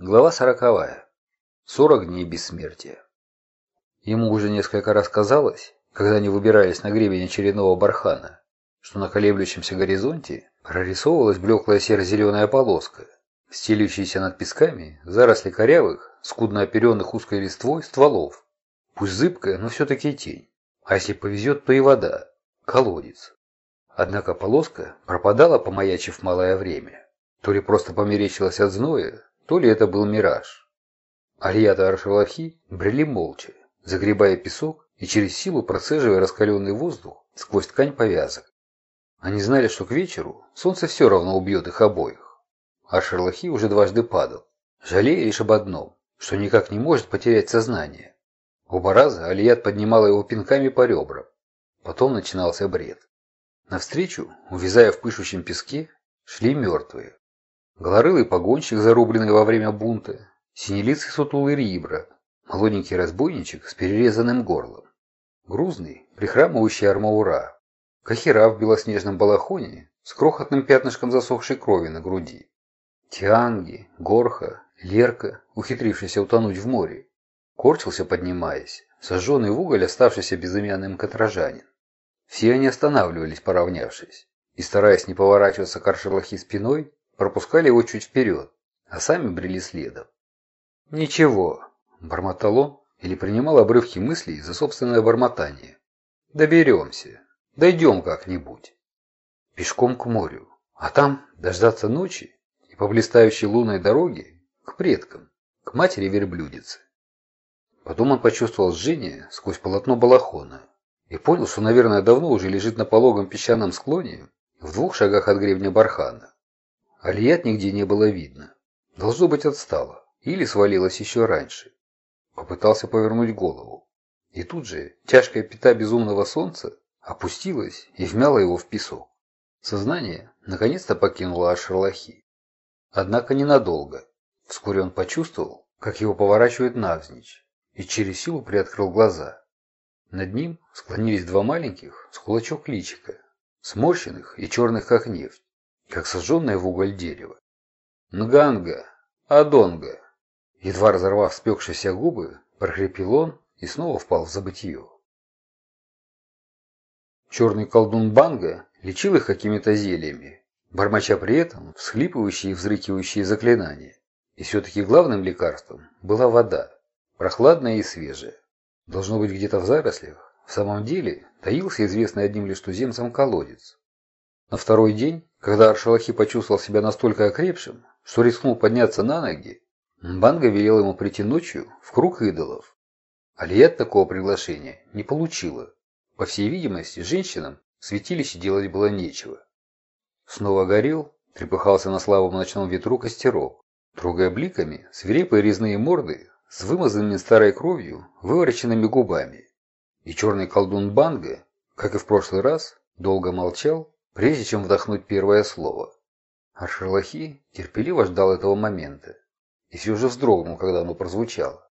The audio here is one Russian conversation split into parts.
Глава сороковая. Сорок дней бессмертия. Ему уже несколько раз казалось, когда они выбирались на гребень очередного бархана, что на колеблющемся горизонте прорисовывалась блеклая серо-зеленая полоска, стелющаяся над песками заросли корявых, скудно оперенных узкой листвой стволов. Пусть зыбкая, но все-таки тень. А если повезет, то и вода. Колодец. Однако полоска пропадала, помаячив малое время. То ли просто померещилась от зноя, то ли это был мираж. Алията и Аршалахи брели молча, загребая песок и через силу процеживая раскаленный воздух сквозь ткань повязок. Они знали, что к вечеру солнце все равно убьет их обоих. А Шерлахи уже дважды падал, жалея лишь об одном, что никак не может потерять сознание. Оба раза Алият поднимала его пинками по ребрам. Потом начинался бред. Навстречу, увязая в пышущем песке, шли мертвые. Голорылый погонщик, зарубленный во время бунта, синелицый сутулый рибра, молоденький разбойничек с перерезанным горлом, грузный, прихрамывающий армаура, кахера в белоснежном балахоне с крохотным пятнышком засохшей крови на груди, тианги, горха, лерка, ухитрившийся утонуть в море, корчился, поднимаясь, сожженный в уголь оставшийся безымянным каторжанин. Все они останавливались, поравнявшись, и, стараясь не поворачиваться к спиной, пропускали его чуть вперед, а сами брели следом. «Ничего», – бормотал он или принимал обрывки мыслей за собственное бормотание. «Доберемся. Дойдем как-нибудь. Пешком к морю, а там дождаться ночи и по блистающей лунной дороге к предкам, к матери верблюдицы». Потом он почувствовал жжение сквозь полотно балахона и понял, что, наверное, давно уже лежит на пологом песчаном склоне в двух шагах от гребня бархана. Алият нигде не было видно. Должно быть отстала. Или свалилась еще раньше. Попытался повернуть голову. И тут же тяжкая пята безумного солнца опустилась и вмяла его в песок. Сознание наконец-то покинуло Ашерлахи. Однако ненадолго. Вскоре он почувствовал, как его поворачивает навзничь, и через силу приоткрыл глаза. Над ним склонились два маленьких с кулачок личика, сморщенных и черных как нефть как сожженное в уголь дерево. «Нганга! Адонга!» Едва разорвав спекшиеся губы, прохрипел он и снова впал в забытье. Черный колдун Банга лечил их какими-то зельями, бормоча при этом всхлипывающие и взрыкивающие заклинания. И все-таки главным лекарством была вода, прохладная и свежая. Должно быть где-то в зарослях, в самом деле, таился известный одним лишь туземцам колодец. На второй день когда Аршалахи почувствовал себя настолько окрепшим, что рискнул подняться на ноги, Мбанга велел ему прийти ночью в круг идолов. Алият такого приглашения не получила. По всей видимости, женщинам святилище делать было нечего. Снова горел, трепыхался на слабом ночном ветру костерок, трогая бликами свирепые резные морды с вымазанными старой кровью вывороченными губами. И черный колдун Банга, как и в прошлый раз, долго молчал прежде чем вдохнуть первое слово. А Шерлахи терпеливо ждал этого момента и все же вздрогнул, когда оно прозвучало.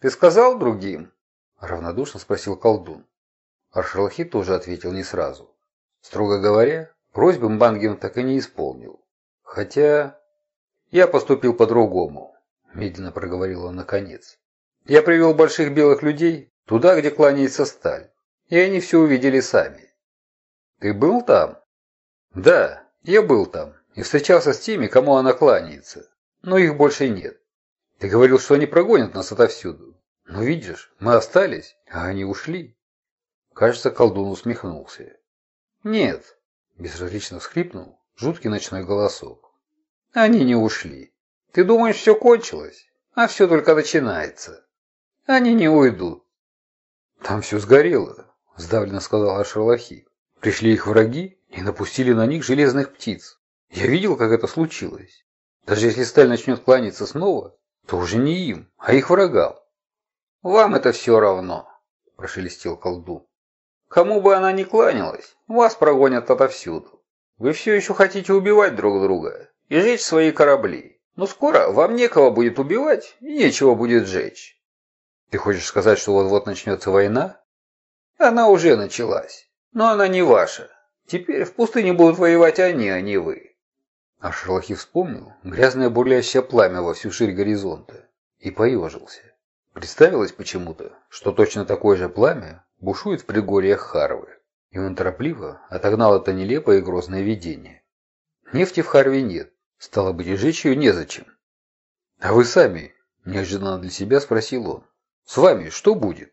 «Ты сказал другим?» – равнодушно спросил колдун. Аршалахи тоже ответил не сразу. Строго говоря, просьбы Мбангин так и не исполнил. Хотя я поступил по-другому, медленно проговорил он наконец. Я привел больших белых людей туда, где кланяется сталь, и они все увидели сами. Ты был там? Да, я был там и встречался с теми, кому она кланяется. Но их больше нет. Ты говорил, что они прогонят нас отовсюду. Но видишь, мы остались, а они ушли. Кажется, колдун усмехнулся. Нет, безразлично всхлипнул жуткий ночной голосок. Они не ушли. Ты думаешь, все кончилось? А все только начинается. Они не уйдут. Там все сгорело, сдавленно сказала Шерлахи. Пришли их враги и напустили на них железных птиц. Я видел, как это случилось. Даже если сталь начнет кланяться снова, то уже не им, а их врагам. «Вам это все равно», – прошелестел колдун. «Кому бы она ни кланялась, вас прогонят отовсюду. Вы все еще хотите убивать друг друга и жечь свои корабли. Но скоро вам некого будет убивать и нечего будет жечь». «Ты хочешь сказать, что вот-вот начнется война?» «Она уже началась. Но она не ваша. Теперь в пустыне будут воевать они, а не вы. А Шерлахи вспомнил грязное бурлящее пламя во всю ширь горизонта и поежился. Представилось почему-то, что точно такое же пламя бушует в предгорьях Харвы, и он торопливо отогнал это нелепое и грозное видение. Нефти в Харве нет, стало быть, и жечь ее незачем. «А вы сами?» – неожиданно для себя спросил он. «С вами что будет?»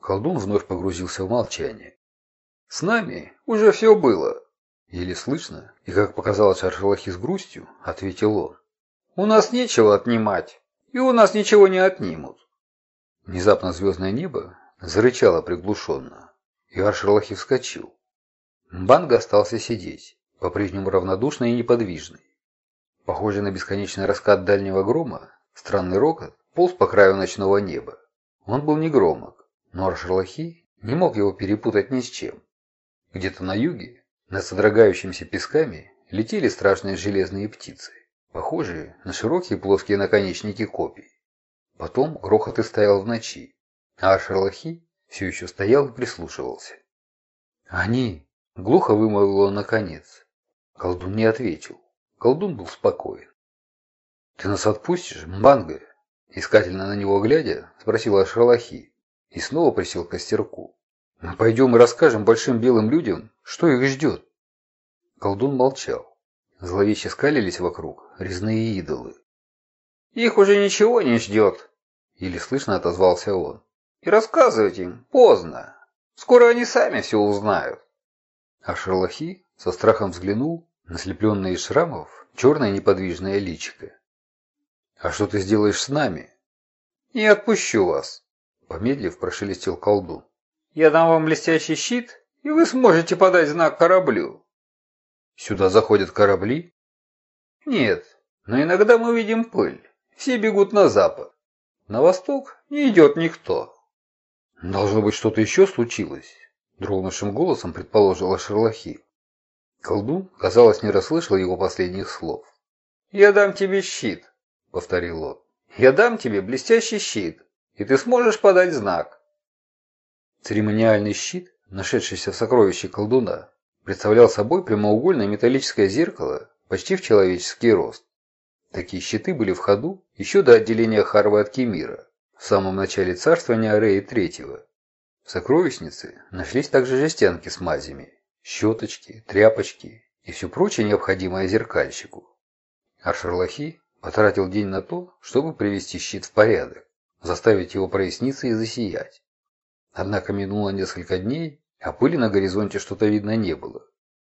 Колдун вновь погрузился в молчание. «С нами уже все было», – еле слышно, и, как показалось Аршалахи с грустью, ответил он. «У нас нечего отнимать, и у нас ничего не отнимут». Внезапно звездное небо зарычало приглушенно, и Аршалахи вскочил. Банга остался сидеть, по-прежнему равнодушный и неподвижный. Похожий на бесконечный раскат дальнего грома, странный рокот полз по краю ночного неба. Он был не громок, но Аршерлахи не мог его перепутать ни с чем. Где-то на юге, над содрогающимися песками, летели страшные железные птицы, похожие на широкие плоские наконечники копий. Потом грохот и стоял в ночи, а Аршерлахи все еще стоял и прислушивался. «Они!» — глухо вымолвил он наконец. Колдун не ответил. Колдун был спокоен. «Ты нас отпустишь, Мбанга?» Искательно на него глядя, спросила Шарлахи и снова присел к костерку. «Мы пойдем и расскажем большим белым людям, что их ждет». Колдун молчал. Зловеще скалились вокруг резные идолы. «Их уже ничего не ждет», — еле слышно отозвался он. «И рассказывать им поздно. Скоро они сами все узнают». А Шарлахи со страхом взглянул Наслепленное из шрамов, черное неподвижное личико. «А что ты сделаешь с нами?» «Не отпущу вас», — помедлив прошелестел колдун. «Я дам вам блестящий щит, и вы сможете подать знак кораблю». «Сюда заходят корабли?» «Нет, но иногда мы видим пыль. Все бегут на запад. На восток не идет никто». «Должно быть, что-то еще случилось», — дрогнувшим голосом предположила Шерлахи. Колдун, казалось, не расслышал его последних слов. «Я дам тебе щит», — повторил он. «Я дам тебе блестящий щит, и ты сможешь подать знак». Церемониальный щит, нашедшийся в сокровище колдуна, представлял собой прямоугольное металлическое зеркало почти в человеческий рост. Такие щиты были в ходу еще до отделения Харва от Кемира, в самом начале царствования Ареи III. В сокровищнице нашлись также жестянки с мазями, щеточки, тряпочки и все прочее необходимое зеркальщику. Аршерлахи потратил день на то, чтобы привести щит в порядок, заставить его проясниться и засиять. Однако минуло несколько дней, а пыли на горизонте что-то видно не было.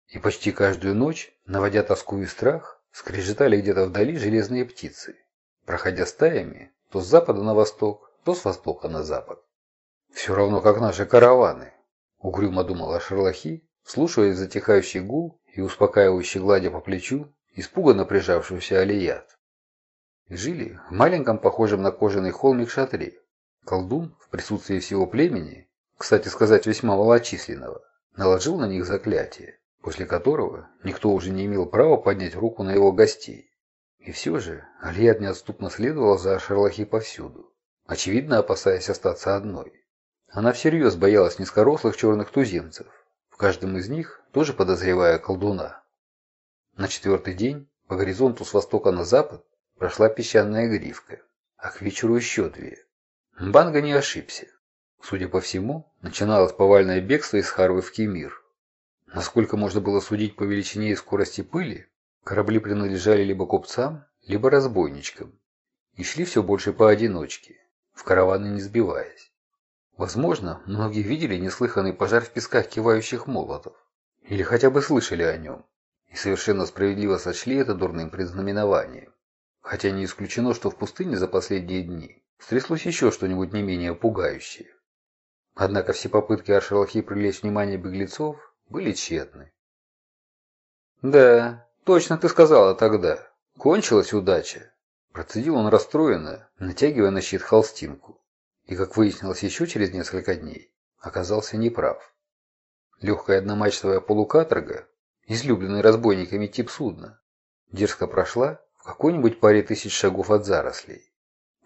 И почти каждую ночь, наводя тоску и страх, скрежетали где-то вдали железные птицы, проходя стаями то с запада на восток, то с востока на запад. «Все равно, как наши караваны», — угрюмо думал Ашерлахи, слушая затихающий гул и успокаивающий гладя по плечу испуганно прижавшуюся Алият. Жили в маленьком, похожем на кожаный холмик шатре. Колдун в присутствии всего племени, кстати сказать, весьма малочисленного, наложил на них заклятие, после которого никто уже не имел права поднять руку на его гостей. И все же Алият неотступно следовала за Шерлахи повсюду, очевидно опасаясь остаться одной. Она всерьез боялась низкорослых черных туземцев, каждом из них тоже подозревая колдуна. На четвертый день по горизонту с востока на запад прошла песчаная гривка, а к вечеру еще две. Мбанга не ошибся. Судя по всему, начиналось повальное бегство из Харвы в Кемир. Насколько можно было судить по величине и скорости пыли, корабли принадлежали либо купцам, либо разбойничкам, и шли все больше поодиночке, в караваны не сбиваясь. Возможно, многие видели неслыханный пожар в песках кивающих молотов. Или хотя бы слышали о нем. И совершенно справедливо сочли это дурным предзнаменованием. Хотя не исключено, что в пустыне за последние дни стряслось еще что-нибудь не менее пугающее. Однако все попытки Аршалахи привлечь внимание беглецов были тщетны. «Да, точно ты сказала тогда. Кончилась удача», – процедил он расстроенно, натягивая на щит холстинку и, как выяснилось еще через несколько дней, оказался неправ. Легкая одномачтовая полукаторга, излюбленный разбойниками тип судна, дерзко прошла в какой-нибудь паре тысяч шагов от зарослей.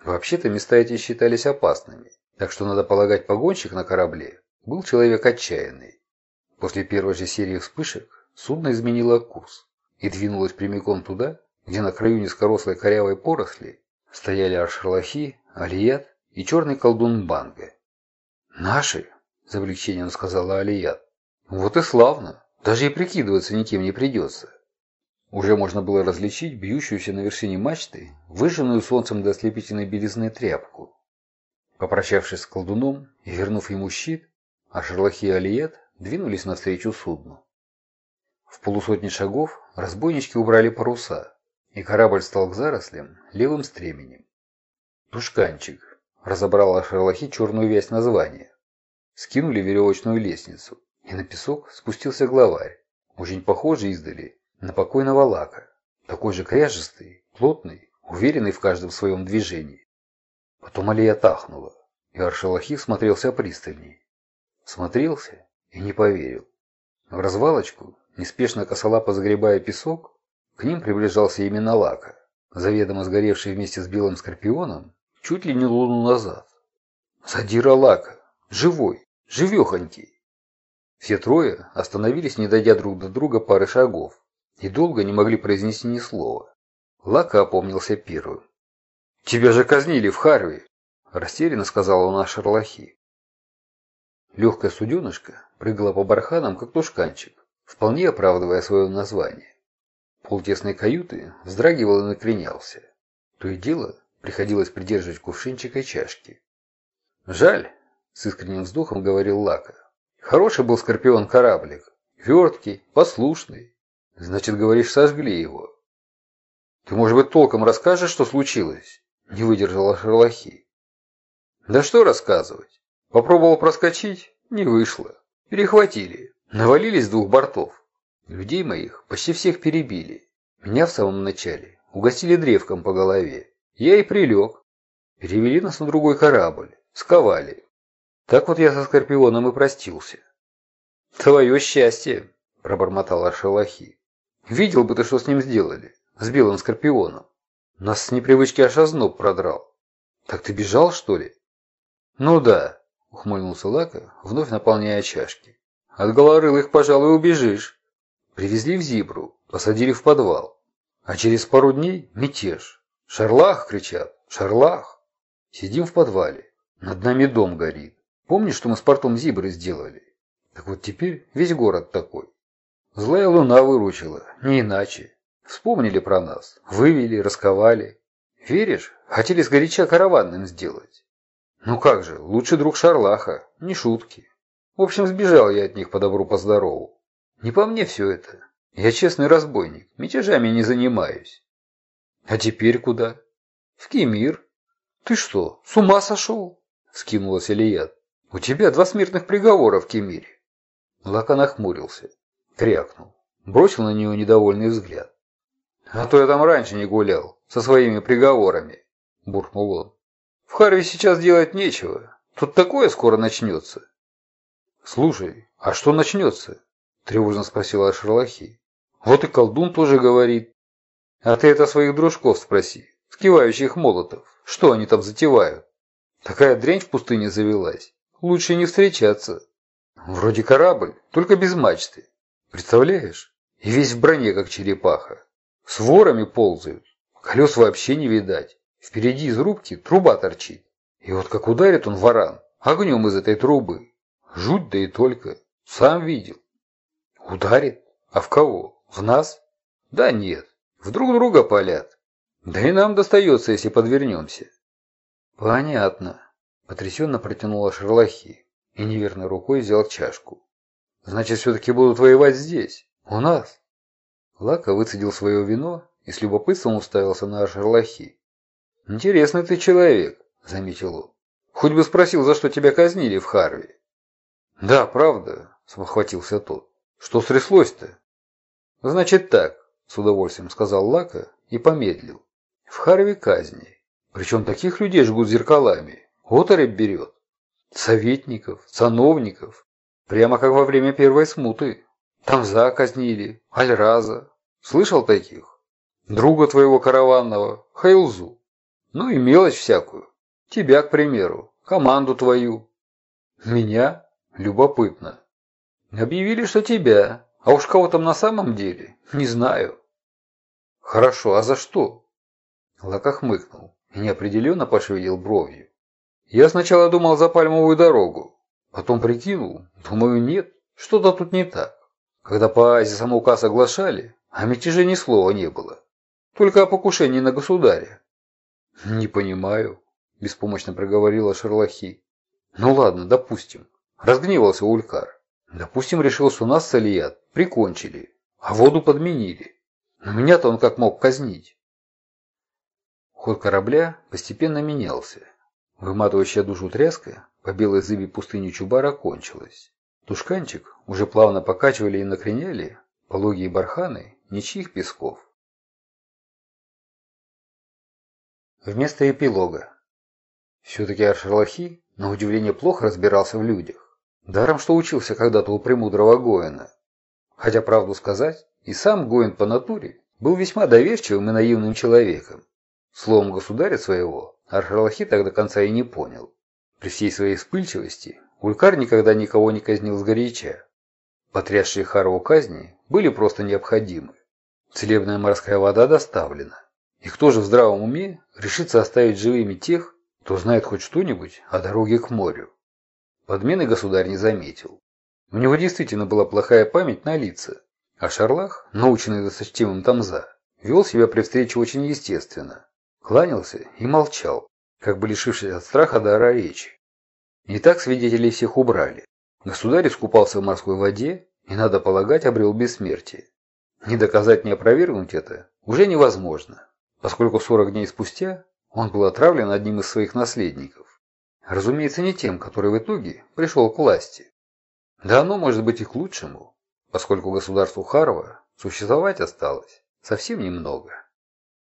Вообще-то места эти считались опасными, так что, надо полагать, погонщик на корабле был человек отчаянный. После первой же серии вспышек судно изменило курс и двинулась прямиком туда, где на краю низкорослой корявой поросли стояли Аршерлахи, Алият и черный колдун Банга. «Наши!» – с облегчением сказала Алият. «Вот и славно! Даже и прикидываться никем не придется!» Уже можно было различить бьющуюся на вершине мачты, выжженную солнцем до ослепительной белизны тряпку. Попрощавшись с колдуном и вернув ему щит, Ашерлахи и Алиет двинулись навстречу судну. В полусотни шагов разбойнички убрали паруса, и корабль стал к зарослям левым стременем. «Тушканчик», — разобрал Ашерлахи черную вязь названия. Скинули веревочную лестницу, и на песок спустился главарь, очень похожий издали на покойного Лака, такой же кряжестый, плотный, уверенный в каждом своем движении. Потом Алия тахнула, и Аршалахи смотрелся пристальней. Смотрелся и не поверил. В развалочку, неспешно косолапо загребая песок, к ним приближался именно Лака, заведомо сгоревший вместе с белым скорпионом чуть ли не луну назад. Задира Лака, живой, живехонький. Все трое остановились, не дойдя друг до друга пары шагов, и долго не могли произнести ни слова. Лака опомнился первым. «Тебя же казнили в Харви!» – растерянно сказал он о Шарлахи. Легкая суденышка прыгала по барханам, как тушканчик, вполне оправдывая свое название. Пол тесной каюты вздрагивал и накренялся. То и дело приходилось придерживать кувшинчик и чашки. «Жаль», — с искренним вздохом говорил Лака. «Хороший был скорпион-кораблик, верткий, послушный. Значит, говоришь, сожгли его. Ты, может быть, толком расскажешь, что случилось? Не выдержала Шерлахи. Да что рассказывать? Попробовал проскочить, не вышло. Перехватили, навалились с двух бортов. Людей моих почти всех перебили. Меня в самом начале угостили древком по голове. Я и прилег. Перевели нас на другой корабль, сковали. Так вот я со Скорпионом и простился. «Твое счастье!» – пробормотал Аршалахи. Видел бы ты, что с ним сделали, с белым скорпионом. Нас с непривычки аж озноб продрал. Так ты бежал, что ли? Ну да, ухмыльнулся Лака, вновь наполняя чашки. От голорылых, пожалуй, убежишь. Привезли в Зибру, посадили в подвал. А через пару дней мятеж. Шарлах, кричат, шарлах. Сидим в подвале. Над нами дом горит. Помнишь, что мы с портом Зибры сделали? Так вот теперь весь город такой. Злая луна выручила, не иначе. Вспомнили про нас, вывели, расковали. Веришь, хотели сгоряча караванным сделать. Ну как же, лучший друг Шарлаха, не шутки. В общем, сбежал я от них по добру, по здорову. Не по мне все это. Я честный разбойник, мятежами не занимаюсь. А теперь куда? В Кемир. Ты что, с ума сошел? Скинулась Илият. У тебя два смертных приговора в Кемире. Лака нахмурился крякнул. Бросил на нее недовольный взгляд. «А то я там раньше не гулял, со своими приговорами», – буркнул он. «В Харви сейчас делать нечего. Тут такое скоро начнется». «Слушай, а что начнется?» – тревожно спросила Шерлахи. «Вот и колдун тоже говорит. А ты это своих дружков спроси, скивающих молотов. Что они там затевают? Такая дрянь в пустыне завелась. Лучше не встречаться. Вроде корабль, только без мачты. Представляешь? И весь в броне, как черепаха. С ворами ползают. Колес вообще не видать. Впереди из рубки труба торчит. И вот как ударит он варан, огнем из этой трубы. Жуть да и только. Сам видел. Ударит? А в кого? В нас? Да нет. В друг друга палят. Да и нам достается, если подвернемся. Понятно. Потрясенно протянула Шерлахи и неверной рукой взял чашку. Значит, все-таки будут воевать здесь, у нас. Лака выцедил свое вино и с любопытством уставился на Шерлахи. «Интересный ты человек», — заметил он. «Хоть бы спросил, за что тебя казнили в Харви». «Да, правда», — спохватился тот. «Что стряслось-то?» «Значит так», — с удовольствием сказал Лака и помедлил. «В Харви казни. Причем таких людей жгут зеркалами. Оторопь берет. Советников, сановников, Прямо как во время первой смуты. Тамза казнили, Альраза. Слышал таких? Друга твоего караванного, Хайлзу. Ну и мелочь всякую. Тебя, к примеру, команду твою. Меня? Любопытно. Объявили, что тебя. А уж кого там на самом деле, не знаю. Хорошо, а за что? Лака хмыкнул и неопределенно пошевелил бровью. Я сначала думал за пальмовую дорогу, потом прикинул, думаю, нет, что-то тут не так. Когда по оазисам указ оглашали, о мятеже ни слова не было. Только о покушении на государя. Не понимаю, беспомощно проговорила Шерлахи. Ну ладно, допустим. Разгневался Улькар. Допустим, решил, что нас с Алият прикончили, а воду подменили. Но меня-то он как мог казнить. Ход корабля постепенно менялся. Выматывающая душу тряска по белой зыбе пустыни Чубара кончилась. Тушканчик уже плавно покачивали и накреняли пологие барханы ничьих песков. Вместо эпилога. Все-таки Аршерлахи, на удивление, плохо разбирался в людях. Даром, что учился когда-то у премудрого Гоина. Хотя, правду сказать, и сам Гоин по натуре был весьма доверчивым и наивным человеком. Словом государя своего Аршерлахи так до конца и не понял. При всей своей вспыльчивости Улькар никогда никого не казнил сгоряча. Потрясшие Харову казни были просто необходимы. Целебная морская вода доставлена. И кто же в здравом уме решится оставить живыми тех, кто знает хоть что-нибудь о дороге к морю? Подмены государь не заметил. У него действительно была плохая память на лица, а Шарлах, наученный досточтимым Тамза, вел себя при встрече очень естественно. Кланялся и молчал, как бы лишившись от страха дара речи. И так свидетелей всех убрали. Государь искупался в морской воде и, надо полагать, обрел бессмертие. Не доказать, не опровергнуть это уже невозможно, поскольку 40 дней спустя он был отравлен одним из своих наследников. Разумеется, не тем, который в итоге пришел к власти. Да оно может быть и к лучшему, поскольку государству Харва существовать осталось совсем немного.